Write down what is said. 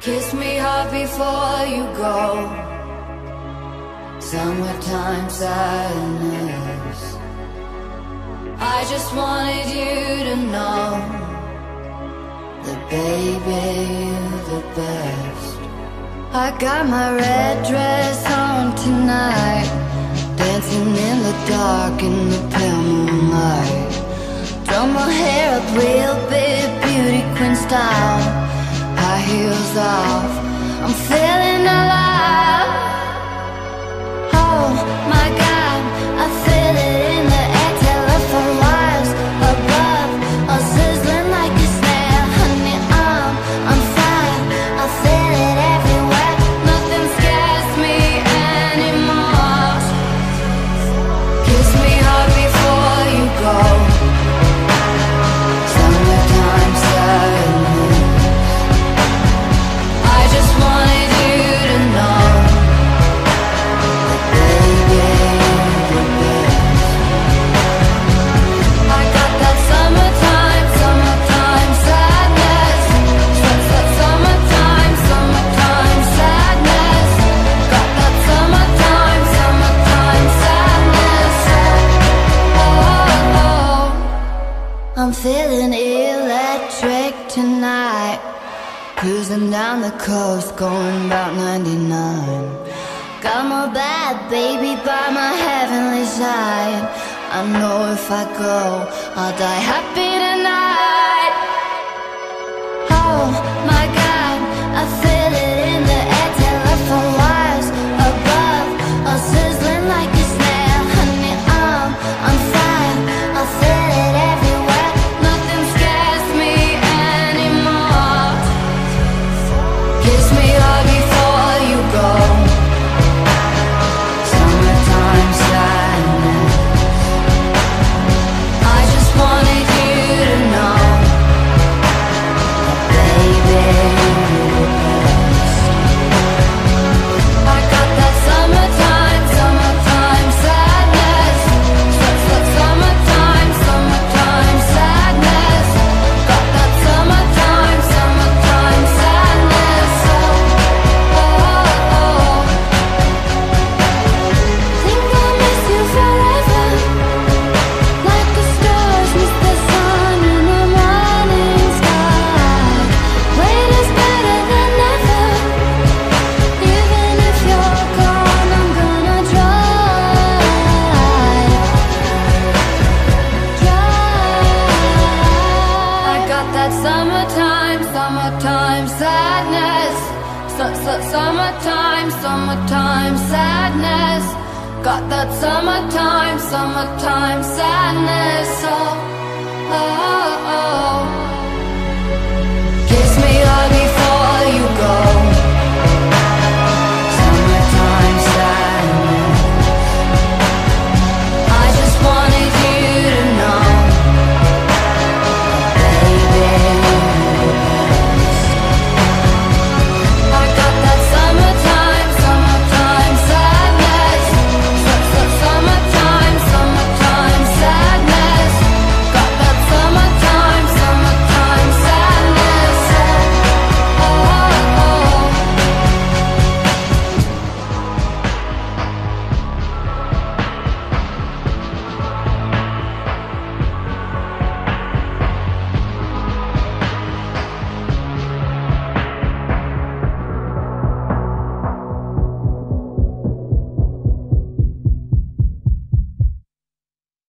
Kiss me hard before you go. Summertime sadness. I just wanted you to know that, baby, you're the best. I got my red dress on tonight. Dancing in the dark in the pale moonlight. Throw my off. I'm feeling electric tonight. Cruising down the coast, going about 99. Got my bad baby by my heavenly side. I know if I go, I'll die happy tonight. summertime, summertime sadness. Got that summertime, summertime sadness. Oh.